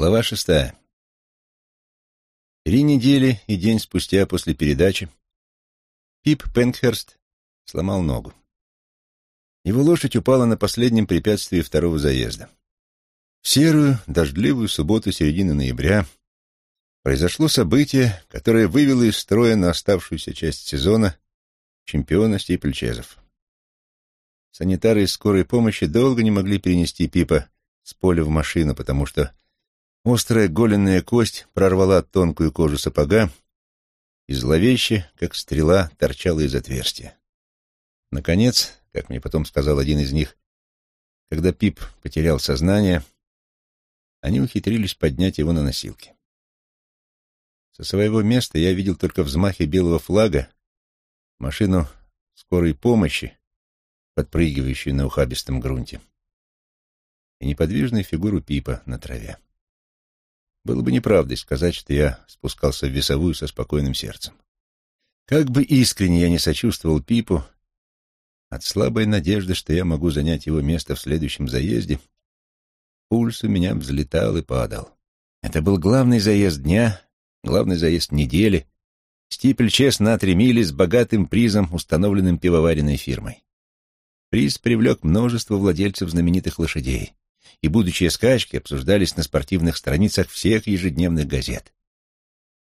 Глава шестая. Три недели и день спустя после передачи Пип Пенкхерст сломал ногу. Его лошадь упала на последнем препятствии второго заезда. В серую, дождливую субботу середины ноября произошло событие, которое вывело из строя на оставшуюся часть сезона чемпиона степельчезов. Санитары из скорой помощи долго не могли перенести Пипа с поля в машину, потому что острая голенная кость прорвала тонкую кожу сапога и зловеще, как стрела, торчала из отверстия. Наконец, как мне потом сказал один из них, когда Пип потерял сознание, они ухитрились поднять его на носилки. Со своего места я видел только взмахи белого флага, машину скорой помощи, подпрыгивающую на ухабистом грунте, и неподвижную фигуру Пипа на траве. Было бы неправдой сказать, что я спускался в весовую со спокойным сердцем. Как бы искренне я не сочувствовал Пипу, от слабой надежды, что я могу занять его место в следующем заезде, пульс у меня взлетал и падал. Это был главный заезд дня, главный заезд недели, стипель-чест на три с богатым призом, установленным пивоваренной фирмой. Приз привлек множество владельцев знаменитых лошадей, и будущие скачки обсуждались на спортивных страницах всех ежедневных газет.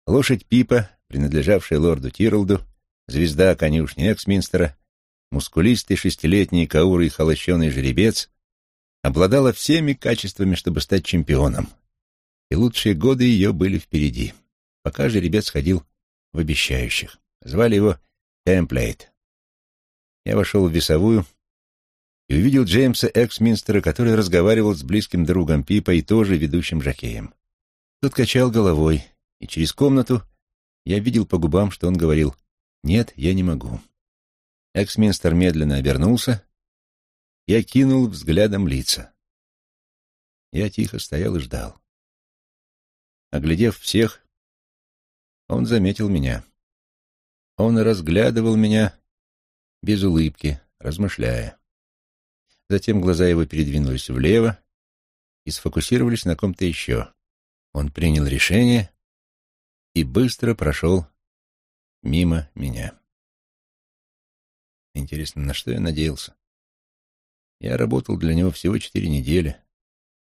Лошадь Пипа, принадлежавшая лорду Тиролду, звезда конюшни Эксминстера, мускулистый шестилетний каурый холощеный жеребец, обладала всеми качествами, чтобы стать чемпионом, и лучшие годы ее были впереди, пока жеребец ходил в обещающих. Звали его Темплейт. Я вошел в весовую, и увидел Джеймса Эксминстера, который разговаривал с близким другом Пипа и тоже ведущим жокеем. Тот качал головой, и через комнату я видел по губам, что он говорил «Нет, я не могу». Эксминстер медленно обернулся. Я кинул взглядом лица. Я тихо стоял и ждал. Оглядев всех, он заметил меня. Он разглядывал меня без улыбки, размышляя. Затем глаза его передвинулись влево и сфокусировались на ком-то еще. Он принял решение и быстро прошел мимо меня. Интересно, на что я надеялся? Я работал для него всего четыре недели,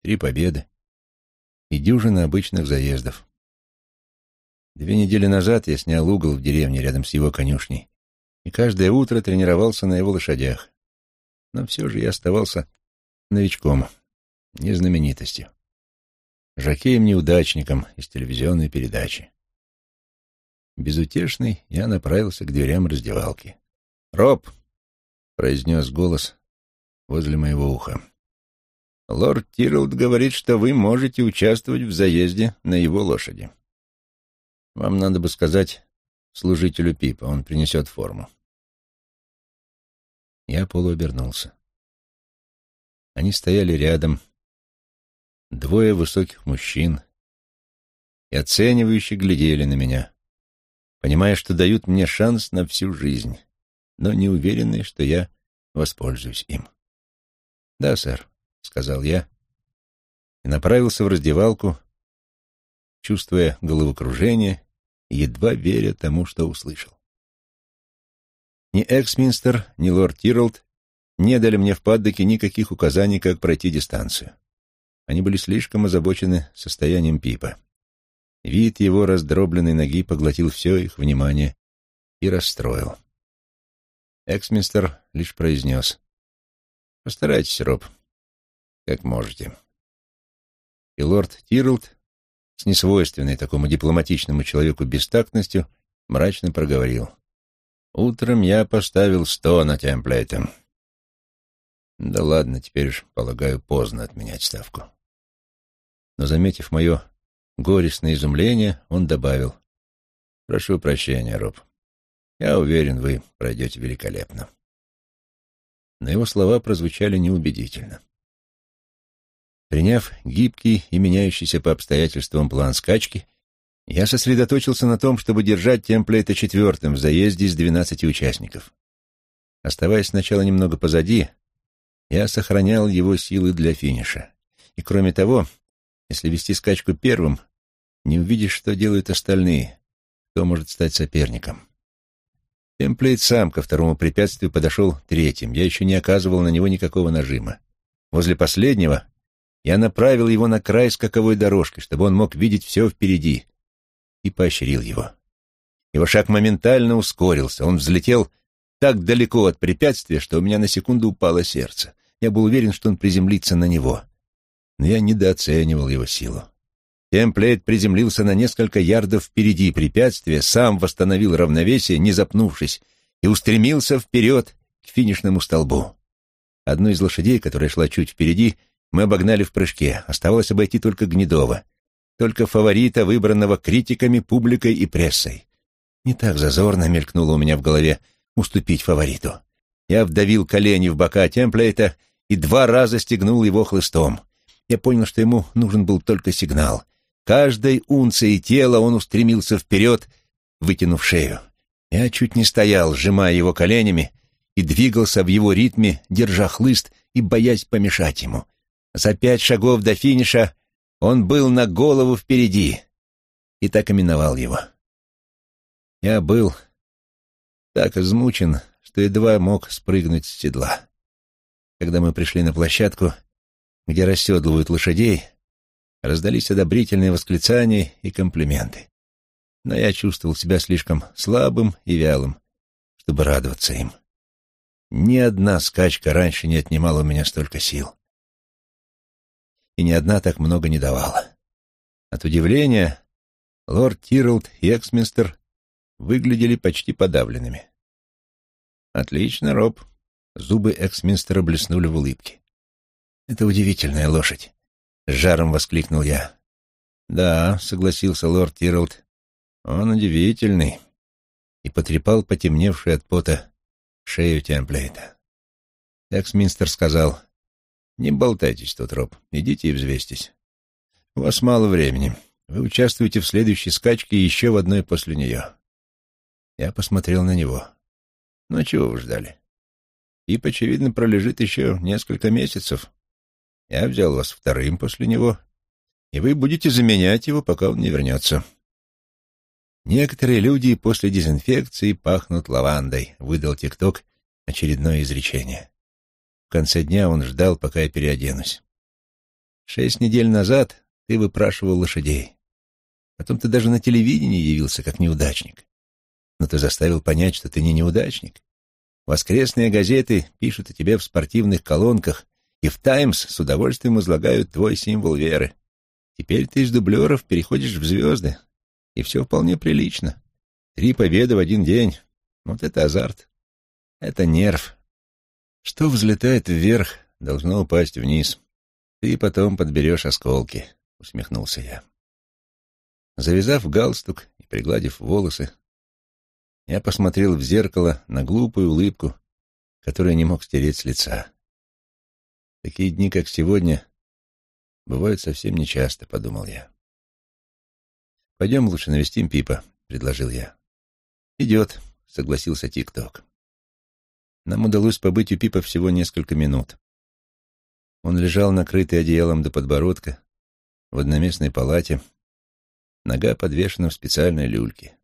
три победы и дюжина обычных заездов. Две недели назад я снял угол в деревне рядом с его конюшней и каждое утро тренировался на его лошадях но все же я оставался новичком, не знаменитостью, жокеем-неудачником из телевизионной передачи. Безутешный, я направился к дверям раздевалки. «Роб!» — произнес голос возле моего уха. «Лорд Тирлд говорит, что вы можете участвовать в заезде на его лошади. Вам надо бы сказать служителю Пипа, он принесет форму». Я полуобернулся. Они стояли рядом, двое высоких мужчин, и оценивающе глядели на меня, понимая, что дают мне шанс на всю жизнь, но не уверенные, что я воспользуюсь им. «Да, сэр», — сказал я, и направился в раздевалку, чувствуя головокружение едва веря тому, что услышал. Ни Эксминстер, ни лорд Тиролд не дали мне в паддоке никаких указаний, как пройти дистанцию. Они были слишком озабочены состоянием Пипа. Вид его раздробленной ноги поглотил все их внимание и расстроил. Эксминстер лишь произнес. «Постарайтесь, Роб, как можете». И лорд Тирлд, с несвойственной такому дипломатичному человеку бестактностью, мрачно проговорил. Утром я поставил сто на темплейте. Да ладно, теперь уж, полагаю, поздно отменять ставку. Но, заметив мое горестное изумление, он добавил. Прошу прощения, Роб. Я уверен, вы пройдете великолепно. Но его слова прозвучали неубедительно. Приняв гибкий и меняющийся по обстоятельствам план скачки, я сосредоточился на том, чтобы держать темплейта четвертым в заезде из двенадцати участников. Оставаясь сначала немного позади, я сохранял его силы для финиша. И кроме того, Если вести скачку первым, не увидишь, что делают остальные, кто может стать соперником. Темплейт сам ко второму препятствию подошел третьим. Я еще не оказывал на него никакого нажима. Возле последнего я направил его на край скаковой дорожки, чтобы он мог видеть все впереди, и поощрил его. Его шаг моментально ускорился. Он взлетел так далеко от препятствия, что у меня на секунду упало сердце. Я был уверен, что он приземлится на него. Но я недооценивал его силу. Темплейт приземлился на несколько ярдов впереди препятствия, сам восстановил равновесие, не запнувшись, и устремился вперед к финишному столбу. Одну из лошадей, которая шла чуть впереди, мы обогнали в прыжке. Оставалось обойти только Гнедова. Только фаворита, выбранного критиками, публикой и прессой. Не так зазорно мелькнуло у меня в голове уступить фавориту. Я вдавил колени в бока темплейта и два раза стегнул его хлыстом. Я понял, что ему нужен был только сигнал. Каждой унцией тела он устремился вперед, вытянув шею. Я чуть не стоял, сжимая его коленями, и двигался в его ритме, держа хлыст и боясь помешать ему. За пять шагов до финиша он был на голову впереди, и так именовал его. Я был так измучен, что едва мог спрыгнуть с седла. Когда мы пришли на площадку, где расседлывают лошадей, Раздались одобрительные восклицания и комплименты. Но я чувствовал себя слишком слабым и вялым, чтобы радоваться им. Ни одна скачка раньше не отнимала у меня столько сил. И ни одна так много не давала. От удивления лорд Тиролд и Эксминстер выглядели почти подавленными. «Отлично, Роб». Зубы Эксминстера блеснули в улыбке. «Это удивительная лошадь. С жаром воскликнул я. «Да», — согласился лорд Тиролд, — «он удивительный» и потрепал потемневшую от пота шею темплейта. Эксминстер сказал, «Не болтайтесь тут, Роб, идите и взвестись. У вас мало времени. Вы участвуете в следующей скачке и еще в одной после нее». Я посмотрел на него. «Ну, чего вы ждали? Ип, очевидно, пролежит еще несколько месяцев. Я взял вас вторым после него, и вы будете заменять его, пока он не вернется. Некоторые люди после дезинфекции пахнут лавандой, выдал ТикТок очередное изречение. В конце дня он ждал, пока я переоденусь. Шесть недель назад ты выпрашивал лошадей. Потом ты даже на телевидении явился как неудачник. Но ты заставил понять, что ты не неудачник. Воскресные газеты пишут о тебе в спортивных колонках и в «Таймс» с удовольствием излагают твой символ веры. Теперь ты из дублеров переходишь в звезды, и все вполне прилично. Три победы в один день. Вот это азарт. Это нерв. Что взлетает вверх, должно упасть вниз. Ты потом подберешь осколки, — усмехнулся я. Завязав галстук и пригладив волосы, я посмотрел в зеркало на глупую улыбку, которую не мог стереть с лица. Такие дни, как сегодня, бывают совсем нечасто, — подумал я. «Пойдем лучше навестим Пипа», — предложил я. «Идет», — согласился Тик-Ток. Нам удалось побыть у Пипа всего несколько минут. Он лежал накрытый одеялом до подбородка в одноместной палате, нога подвешена в специальной люльке.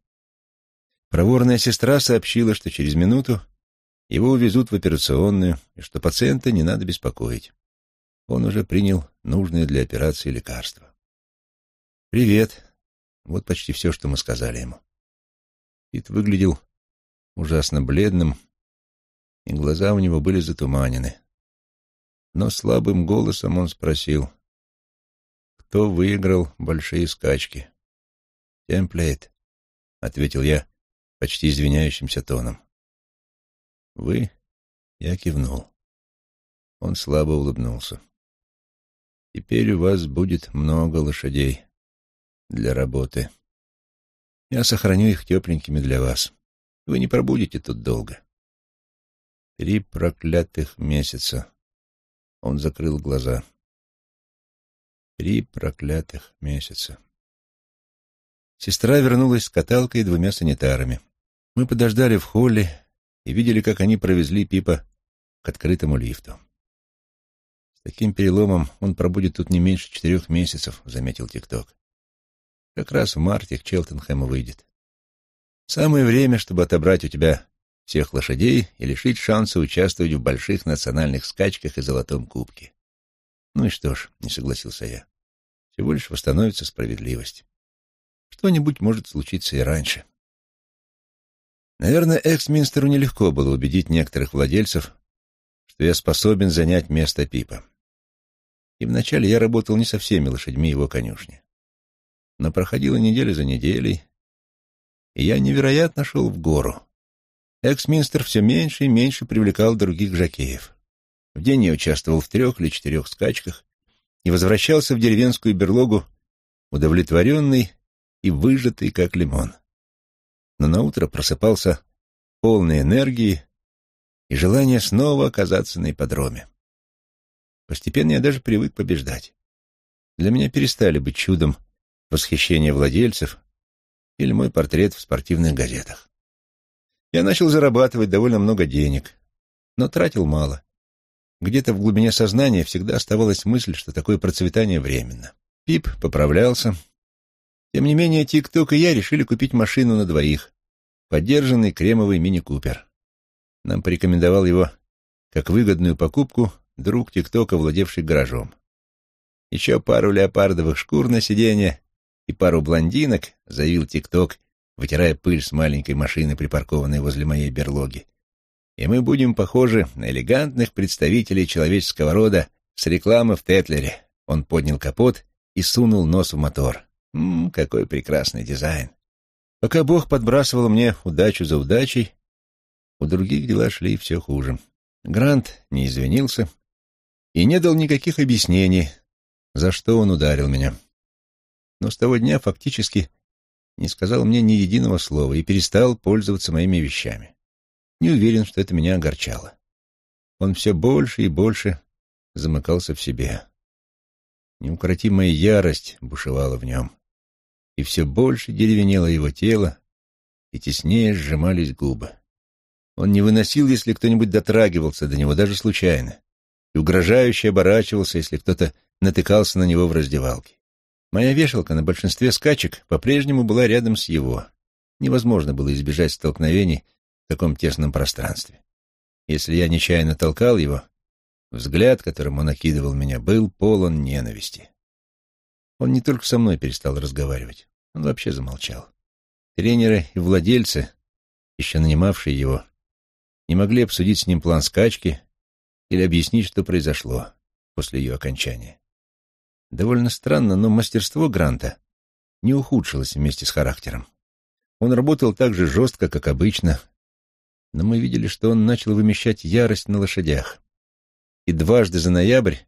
Проворная сестра сообщила, что через минуту его увезут в операционную, и что пациента не надо беспокоить. Он уже принял нужные для операции лекарства. «Привет». Вот почти все, что мы сказали ему. Пит выглядел ужасно бледным, и глаза у него были затуманены. Но слабым голосом он спросил, кто выиграл большие скачки. «Темплейт», — ответил я почти извиняющимся тоном. «Вы?» — я кивнул. Он слабо улыбнулся. «Теперь у вас будет много лошадей для работы. Я сохраню их тепленькими для вас. Вы не пробудете тут долго». Три проклятых месяца. Он закрыл глаза. Три проклятых месяца. Сестра вернулась с каталкой и двумя санитарами. Мы подождали в холле, и видели, как они провезли Пипа к открытому лифту. таким переломом он пробудет тут не меньше четырех месяцев, — заметил ТикТок. Как раз в марте к Челтенхэму выйдет. Самое время, чтобы отобрать у тебя всех лошадей и лишить шанса участвовать в больших национальных скачках и золотом кубке. Ну и что ж, не согласился я. Всего лишь восстановится справедливость. Что-нибудь может случиться и раньше. Наверное, Эксминстеру нелегко было убедить некоторых владельцев, что я способен занять место Пипа. И вначале я работал не со всеми лошадьми его конюшни. Но проходила неделя за неделей, и я невероятно шел в гору. Эксминстер все меньше и меньше привлекал других жокеев. В день я участвовал в трех или четырех скачках и возвращался в деревенскую берлогу удовлетворенный и выжатый, как лимон. Но наутро просыпался полной энергии и желания снова оказаться на ипподроме. Постепенно я даже привык побеждать. Для меня перестали быть чудом восхищение владельцев или мой портрет в спортивных газетах. Я начал зарабатывать довольно много денег, но тратил мало. Где-то в глубине сознания всегда оставалась мысль, что такое процветание временно. Пип поправлялся. Тем не менее, Тик-Ток и я решили купить машину на двоих, поддержанный кремовый мини-купер. Нам порекомендовал его как выгодную покупку друг Тик-Тока, владевший гаражом. Еще пару леопардовых шкур на сиденье и пару блондинок, заявил Тик-Ток, вытирая пыль с маленькой машины, припаркованной возле моей берлоги. И мы будем похожи на элегантных представителей человеческого рода с рекламы в Тетлере. Он поднял капот и сунул нос в мотор. Ммм, какой прекрасный дизайн. Пока Бог подбрасывал мне удачу за удачей, у других дела шли все хуже. Грант не извинился и не дал никаких объяснений, за что он ударил меня. Но с того дня фактически не сказал мне ни единого слова и перестал пользоваться моими вещами. Не уверен, что это меня огорчало. Он все больше и больше замыкался в себе. Неукротимая ярость бушевала в нем, и все больше деревенело его тело, и теснее сжимались губы. Он не выносил, если кто-нибудь дотрагивался до него, даже случайно, и угрожающе оборачивался, если кто-то натыкался на него в раздевалке. Моя вешалка на большинстве скачек по-прежнему была рядом с его. Невозможно было избежать столкновений в таком тесном пространстве. Если я нечаянно толкал его, взгляд, которым он окидывал меня, был полон ненависти. Он не только со мной перестал разговаривать, он вообще замолчал. Тренеры и владельцы, еще нанимавшие его, не могли обсудить с ним план скачки или объяснить, что произошло после ее окончания. Довольно странно, но мастерство Гранта не ухудшилось вместе с характером. Он работал так же жестко, как обычно, но мы видели, что он начал вымещать ярость на лошадях. И дважды за ноябрь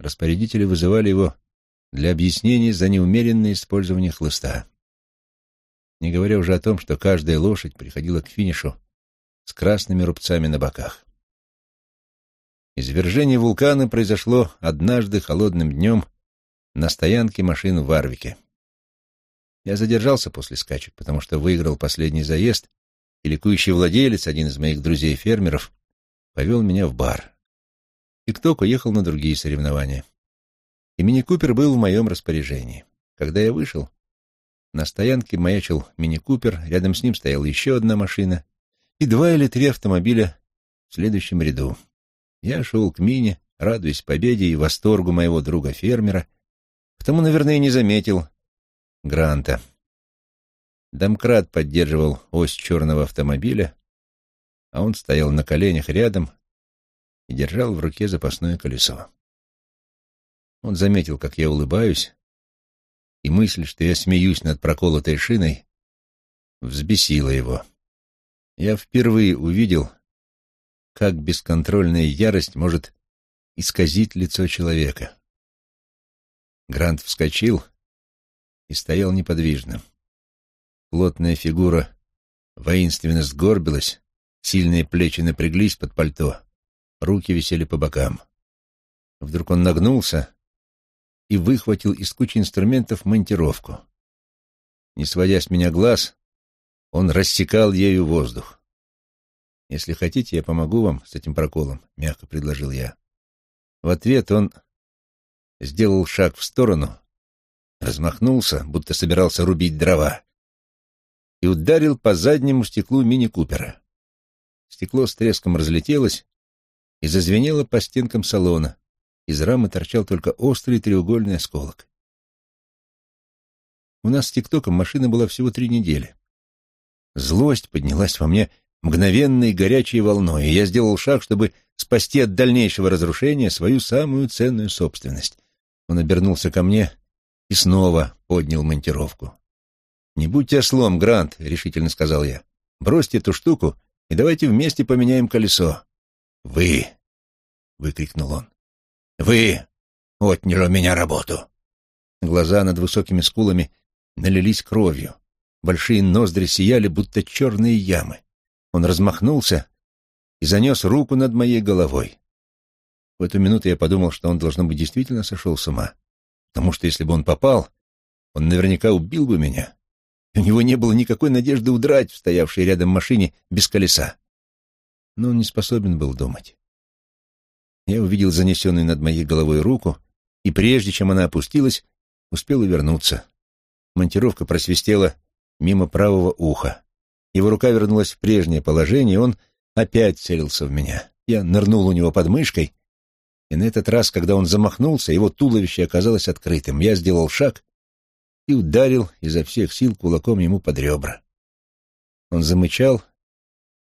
распорядители вызывали его для объяснений за неумеренное использование хлыста. Не говоря уже о том, что каждая лошадь приходила к финишу с красными рубцами на боках. Извержение вулкана произошло однажды холодным днем на стоянке машин в Арвике. Я задержался после скачек, потому что выиграл последний заезд, и ликующий владелец, один из моих друзей-фермеров, повел меня в бар. Тикток уехал на другие соревнования. И мини-купер был в моем распоряжении. Когда я вышел, на стоянке маячил мини-купер, рядом с ним стояла еще одна машина и два или три автомобиля в следующем ряду. Я шел к Мине, радуясь победе и восторгу моего друга-фермера, потому, наверное, не заметил Гранта. Домкрат поддерживал ось черного автомобиля, а он стоял на коленях рядом и держал в руке запасное колесо. Он заметил, как я улыбаюсь, и мысль, что я смеюсь над проколотой шиной, взбесила его. Я впервые увидел, как бесконтрольная ярость может исказить лицо человека. Грант вскочил и стоял неподвижно. Плотная фигура воинственно сгорбилась, сильные плечи напряглись под пальто, руки висели по бокам. Вдруг он нагнулся и выхватил из кучи инструментов монтировку. Не сводя с меня глаз, он рассекал ею воздух. «Если хотите, я помогу вам с этим проколом», — мягко предложил я. В ответ он сделал шаг в сторону, размахнулся, будто собирался рубить дрова, и ударил по заднему стеклу мини-купера. Стекло с треском разлетелось и зазвенело по стенкам салона. Из рамы торчал только острый треугольный осколок. У нас с ТикТоком машина была всего три недели. Злость поднялась во мне мгновенной горячей волной, и я сделал шаг, чтобы спасти от дальнейшего разрушения свою самую ценную собственность. Он обернулся ко мне и снова поднял монтировку. «Не будьте ослом, Грант», — решительно сказал я. «Бросьте эту штуку и давайте вместе поменяем колесо». «Вы!» — выкрикнул он. «Вы отняли у меня работу!» Глаза над высокими скулами налились кровью. Большие ноздри сияли, будто черные ямы. Он размахнулся и занес руку над моей головой. В эту минуту я подумал, что он, должно быть, действительно сошел с ума, потому что если бы он попал, он наверняка убил бы меня. У него не было никакой надежды удрать в стоявшей рядом машине без колеса. Но он не способен был думать. Я увидел занесенную над моей головой руку, и прежде чем она опустилась, успел увернуться. Монтировка просвистела мимо правого уха. Его рука вернулась в прежнее положение, и он опять целился в меня. Я нырнул у него под мышкой, и на этот раз, когда он замахнулся, его туловище оказалось открытым. Я сделал шаг и ударил изо всех сил кулаком ему под ребра. Он замычал,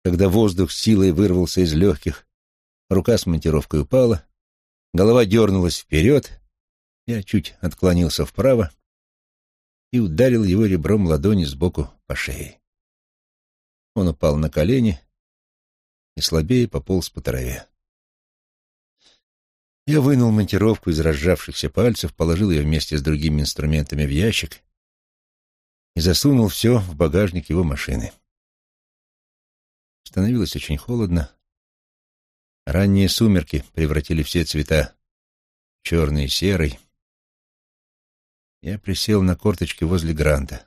когда воздух с силой вырвался из легких. Рука с монтировкой упала, голова дернулась вперед, я чуть отклонился вправо и ударил его ребром ладони сбоку по шее. Он упал на колени и слабее пополз по траве. Я вынул монтировку из разжавшихся пальцев, положил ее вместе с другими инструментами в ящик и засунул все в багажник его машины. Становилось очень холодно. Ранние сумерки превратили все цвета в черный и серый. Я присел на корточки возле Гранта.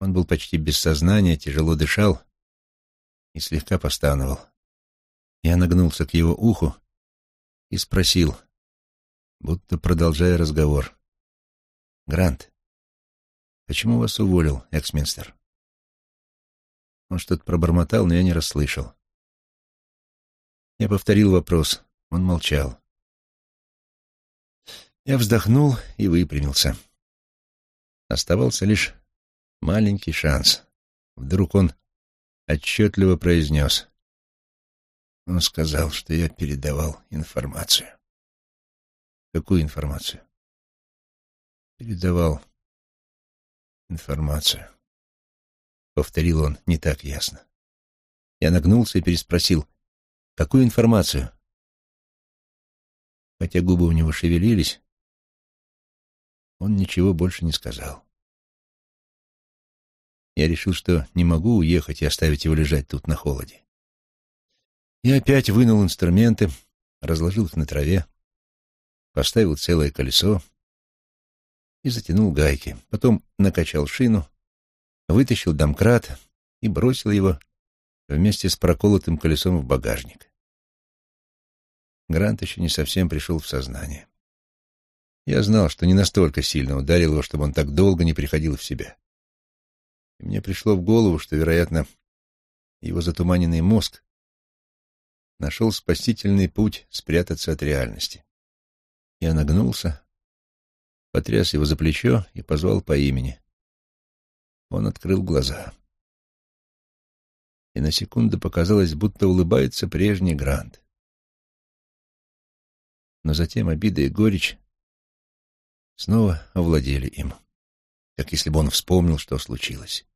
Он был почти без сознания, тяжело дышал и слегка постановал. Я нагнулся к его уху и спросил, будто продолжая разговор. «Грант, почему вас уволил Эксминстер?» Он что-то пробормотал, но я не расслышал. Я повторил вопрос. Он молчал. Я вздохнул и выпрямился. Оставался лишь маленький шанс. Вдруг он отчетливо произнес. Он сказал, что я передавал информацию. Какую информацию? Передавал информацию. Повторил он не так ясно. Я нагнулся и переспросил. Какую информацию? Хотя губы у него шевелились, он ничего больше не сказал. Я решил, что не могу уехать и оставить его лежать тут на холоде. Я опять вынул инструменты, разложил их на траве, поставил целое колесо и затянул гайки. Потом накачал шину, вытащил домкрат и бросил его вместе с проколотым колесом в багажник. Грант еще не совсем пришел в сознание. Я знал, что не настолько сильно ударил его, чтобы он так долго не приходил в себя. И мне пришло в голову, что, вероятно, его затуманенный мозг нашел спасительный путь спрятаться от реальности. Я нагнулся, потряс его за плечо и позвал по имени. Он открыл глаза. И на секунду показалось, будто улыбается прежний Грант. Но затем обида и горечь снова овладели им, как если бы он вспомнил, что случилось.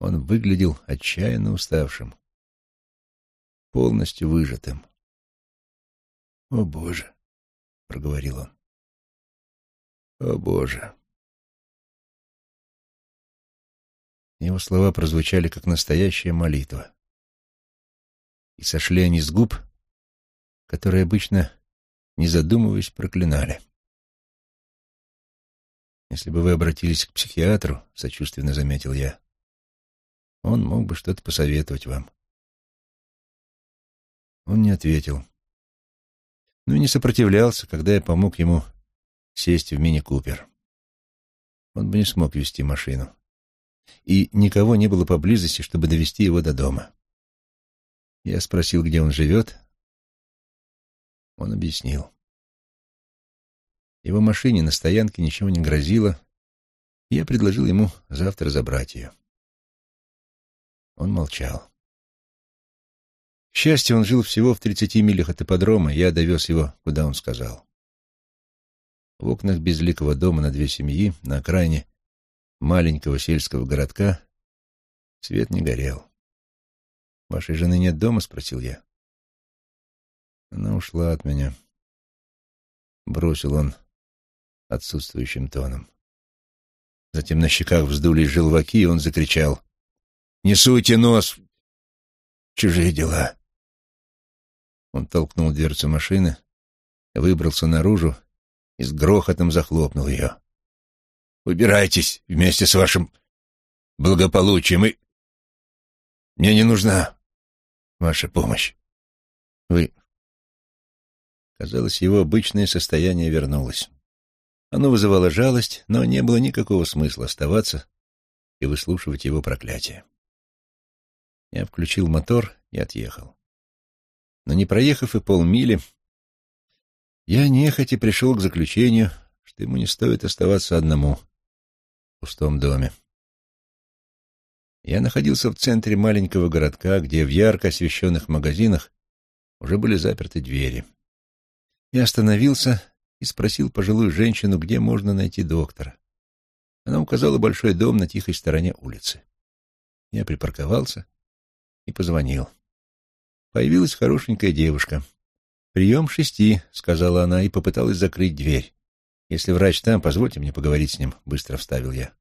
Он выглядел отчаянно уставшим, полностью выжатым. «О, Боже!» — проговорил он. «О, Боже!» Его слова прозвучали, как настоящая молитва. И сошли они с губ, которые обычно, не задумываясь, проклинали. Если бы вы обратились к психиатру, — сочувственно заметил я, — он мог бы что-то посоветовать вам. Он не ответил. но не сопротивлялся, когда я помог ему сесть в мини-купер. Он бы не смог вести машину. И никого не было поблизости, чтобы довести его до дома. Я спросил, где он живет. Он объяснил. Его машине на стоянке ничего не грозило, и я предложил ему завтра забрать ее. Он молчал. К счастью, он жил всего в тридцати милях от ипподрома, я довез его, куда он сказал. В окнах безликого дома на две семьи, на окраине маленького сельского городка, свет не горел. «Вашей жены нет дома?» — спросил я. Она ушла от меня. Бросил он отсутствующим тоном. Затем на щеках вздулись желваки, и он закричал. «Не суйте нос! Чужие дела!» Он толкнул дверцу машины, выбрался наружу и с грохотом захлопнул ее. «Убирайтесь вместе с вашим благополучием, и мне не нужна ваша помощь. Вы...» Казалось, его обычное состояние вернулось. Оно вызывало жалость, но не было никакого смысла оставаться и выслушивать его проклятие. Я включил мотор и отъехал. Но не проехав и полмили, я нехотя пришел к заключению, что ему не стоит оставаться одному в пустом доме. Я находился в центре маленького городка, где в ярко освещенных магазинах уже были заперты двери. Я остановился и спросил пожилую женщину, где можно найти доктора. Она указала большой дом на тихой стороне улицы. Я припарковался и позвонил. Появилась хорошенькая девушка. «Прием шести», — сказала она и попыталась закрыть дверь. «Если врач там, позвольте мне поговорить с ним», — быстро вставил я.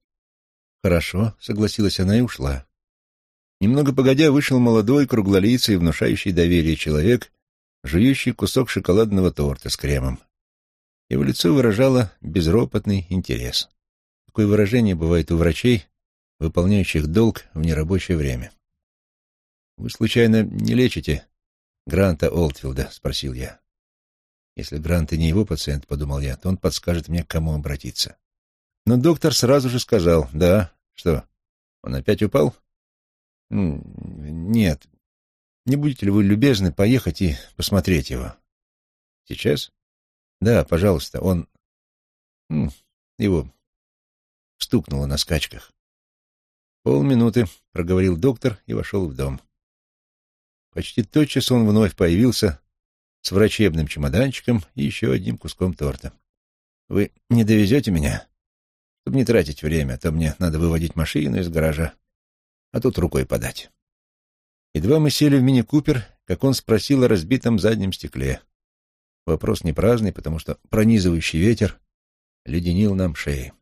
«Хорошо», — согласилась она и ушла. Немного погодя вышел молодой, круглолицый, внушающий доверие человек, жующий кусок шоколадного торта с кремом. Его лицо выражало безропотный интерес. Такое выражение бывает у врачей, выполняющих долг в нерабочее время. «Вы, случайно, не лечите Гранта Олдфилда?» — спросил я. «Если Грант и не его пациент, — подумал я, — то он подскажет мне, к кому обратиться». Но доктор сразу же сказал, «Да, что, он опять упал?» «Нет. Не будете ли вы любезны поехать и посмотреть его?» «Сейчас?» «Да, пожалуйста, он...» «Его стукнуло на скачках». «Полминуты», — проговорил доктор и вошел в дом. Почти тотчас он вновь появился с врачебным чемоданчиком и еще одним куском торта. «Вы не довезете меня? Чтобы не тратить время, а то мне надо выводить машину из гаража, а тут рукой подать». Едва мы сели в мини-купер, как он спросил о разбитом заднем стекле. Вопрос не праздный, потому что пронизывающий ветер леденил нам шеи.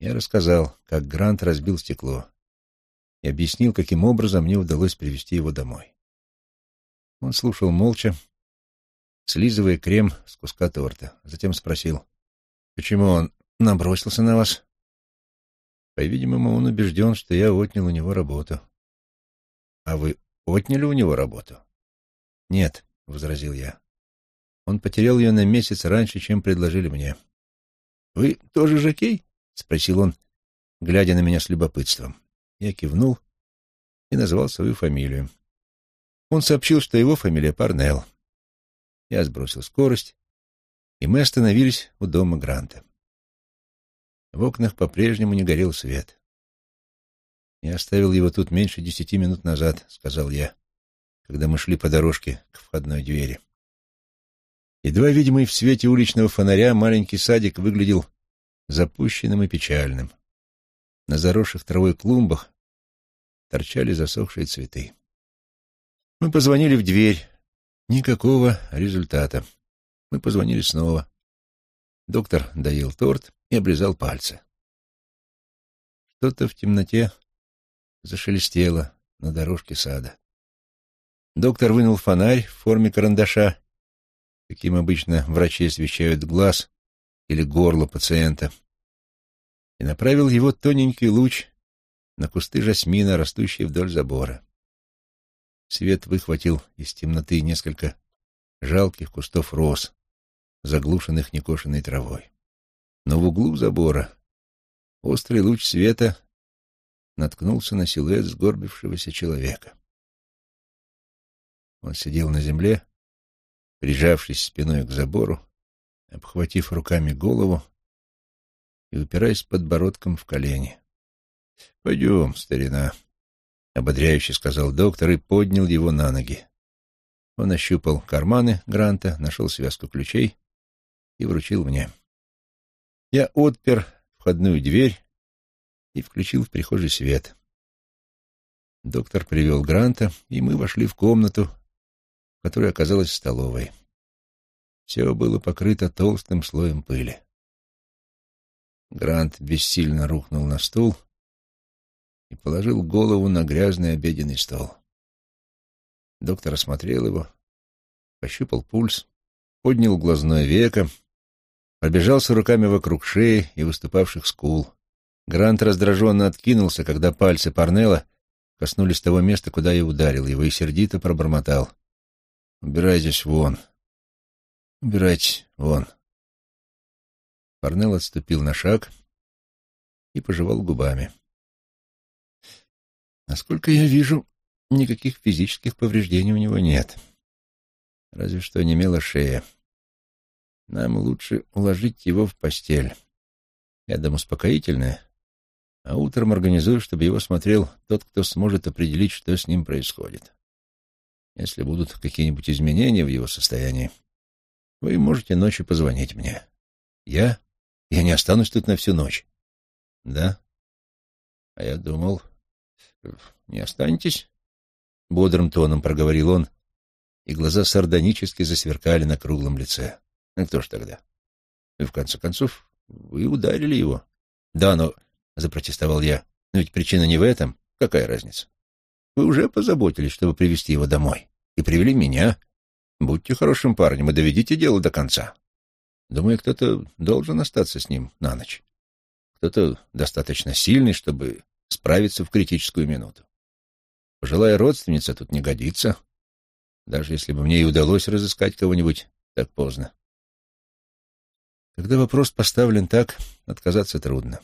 Я рассказал, как Грант разбил стекло и объяснил, каким образом мне удалось привести его домой. Он слушал молча, слизывая крем с куска торта. Затем спросил, почему он набросился на вас? По-видимому, он убежден, что я отнял у него работу. — А вы отняли у него работу? — Нет, — возразил я. Он потерял ее на месяц раньше, чем предложили мне. — Вы тоже жокей? — спросил он, глядя на меня с любопытством. Я кивнул и назвал свою фамилию. Он сообщил, что его фамилия Парнелл. Я сбросил скорость, и мы остановились у дома Гранта. В окнах по-прежнему не горел свет. «Я оставил его тут меньше десяти минут назад», — сказал я, когда мы шли по дорожке к входной двери. Едва видимый в свете уличного фонаря маленький садик выглядел запущенным и печальным. На заросших травой клумбах торчали засохшие цветы. Мы позвонили в дверь. Никакого результата. Мы позвонили снова. Доктор доел торт и облизал пальцы. Что-то в темноте зашелестело на дорожке сада. Доктор вынул фонарь в форме карандаша, каким обычно врачи освещают глаз или горло пациента, и направил его тоненький луч на кусты жасмина, растущие вдоль забора. Свет выхватил из темноты несколько жалких кустов роз, заглушенных некошенной травой. Но в углу забора острый луч света наткнулся на силуэт сгорбившегося человека. Он сидел на земле, прижавшись спиной к забору, обхватив руками голову и упираясь подбородком в колени. — Пойдем, старина, — ободряюще сказал доктор и поднял его на ноги. Он ощупал карманы Гранта, нашел связку ключей и вручил мне. Я отпер входную дверь и включил в прихожей свет. Доктор привел Гранта, и мы вошли в комнату, которая оказалась столовой. Все было покрыто толстым слоем пыли. Грант бессильно рухнул на стул и положил голову на грязный обеденный стол. Доктор осмотрел его, пощупал пульс, поднял глазное веко, пробежался руками вокруг шеи и выступавших скул. Грант раздраженно откинулся, когда пальцы Парнелла коснулись того места, куда я ударил его, и сердито пробормотал. «Убирайтесь вон! Убирайтесь вон!» Парнелл отступил на шаг и пожевал губами. Насколько я вижу, никаких физических повреждений у него нет. Разве что немела шея. Нам лучше уложить его в постель. Я дам успокоительное, а утром организую, чтобы его смотрел тот, кто сможет определить, что с ним происходит. Если будут какие-нибудь изменения в его состоянии, вы можете ночью позвонить мне. Я? Я не останусь тут на всю ночь. Да? А я думал, не останетесь? Бодрым тоном проговорил он, и глаза сардонически засверкали на круглом лице. Ну кто ж тогда? И в конце концов, вы ударили его. Да, но, запротестовал я, но ведь причина не в этом. Какая разница? Вы уже позаботились, чтобы привести его домой. И привели меня. Будьте хорошим парнем и доведите дело до конца. Думаю, кто-то должен остаться с ним на ночь. Кто-то достаточно сильный, чтобы справиться в критическую минуту. Пожилая родственница тут не годится, даже если бы мне и удалось разыскать кого-нибудь так поздно. Когда вопрос поставлен так, отказаться трудно.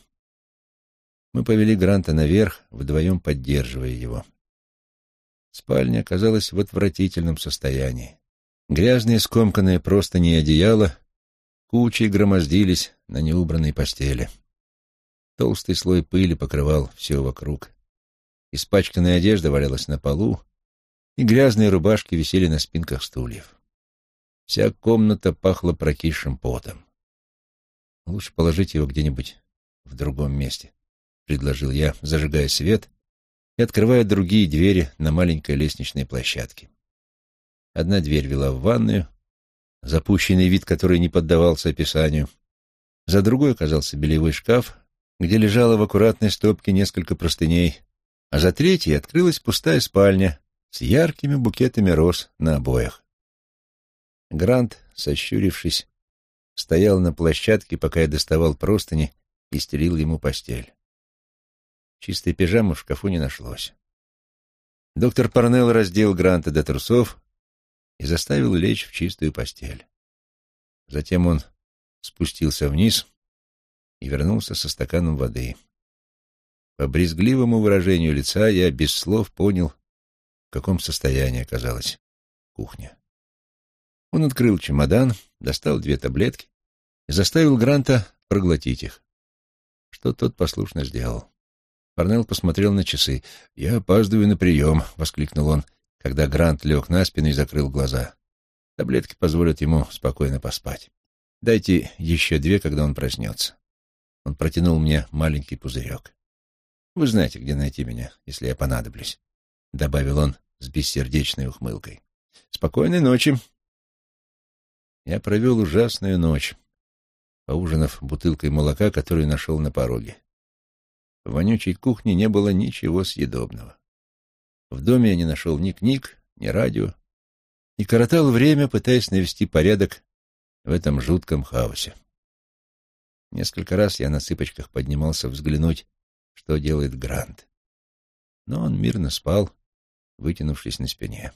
Мы повели Гранта наверх, вдвоем поддерживая его. Спальня оказалась в отвратительном состоянии. Грязные скомканные простыни и одеяла кучей громоздились на неубранной постели. Толстый слой пыли покрывал все вокруг. Испачканная одежда валялась на полу, и грязные рубашки висели на спинках стульев. Вся комната пахла прокисшим потом. Лучше положить его где-нибудь в другом месте, — предложил я, зажигая свет и открывая другие двери на маленькой лестничной площадке. Одна дверь вела в ванную, запущенный вид которой не поддавался описанию. За другой оказался белевой шкаф, где лежало в аккуратной стопке несколько простыней, а за третьей открылась пустая спальня с яркими букетами роз на обоях. Грант, сощурившись, стоял на площадке, пока я доставал простыни и стелил ему постель. Чистой пижамы в шкафу не нашлось. Доктор Парнелл раздел Гранта до трусов и заставил лечь в чистую постель. Затем он спустился вниз и вернулся со стаканом воды. По брезгливому выражению лица я без слов понял, в каком состоянии оказалась кухня. Он открыл чемодан, достал две таблетки и заставил Гранта проглотить их, что тот послушно сделал. Парнелл посмотрел на часы. «Я опаздываю на прием», — воскликнул он, когда Грант лег на спину и закрыл глаза. Таблетки позволят ему спокойно поспать. Дайте еще две, когда он проснется. Он протянул мне маленький пузырек. «Вы знаете, где найти меня, если я понадоблюсь», — добавил он с бессердечной ухмылкой. «Спокойной ночи». Я провел ужасную ночь, поужинав бутылкой молока, которую нашел на пороге. В вонючей кухне не было ничего съедобного. В доме я не нашел ни книг, ни радио, и коротал время, пытаясь навести порядок в этом жутком хаосе. Несколько раз я на цыпочках поднимался взглянуть, что делает Грант. Но он мирно спал, вытянувшись на спине.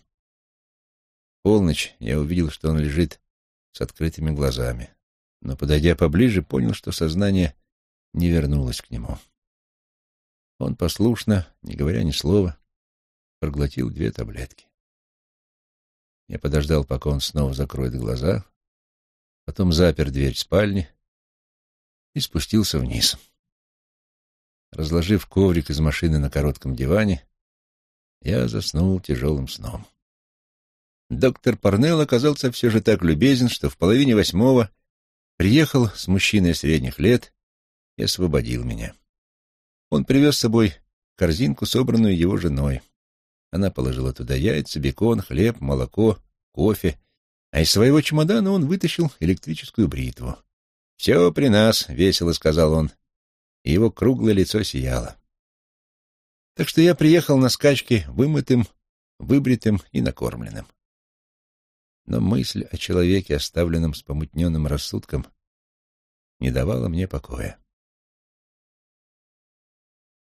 полночь я увидел, что он лежит с открытыми глазами, но, подойдя поближе, понял, что сознание не вернулось к нему. Он послушно, не говоря ни слова, проглотил две таблетки. Я подождал, пока он снова закроет глаза, потом запер дверь спальни и спустился вниз. Разложив коврик из машины на коротком диване, я заснул тяжелым сном. Доктор Парнелл оказался все же так любезен, что в половине восьмого приехал с мужчиной средних лет и освободил меня. Он привез с собой корзинку, собранную его женой. Она положила туда яйца, бекон, хлеб, молоко, кофе, а из своего чемодана он вытащил электрическую бритву. «Все при нас», — весело сказал он, и его круглое лицо сияло. Так что я приехал на скачки вымытым, выбритым и накормленным. Но мысль о человеке, оставленном с помутненным рассудком, не давала мне покоя.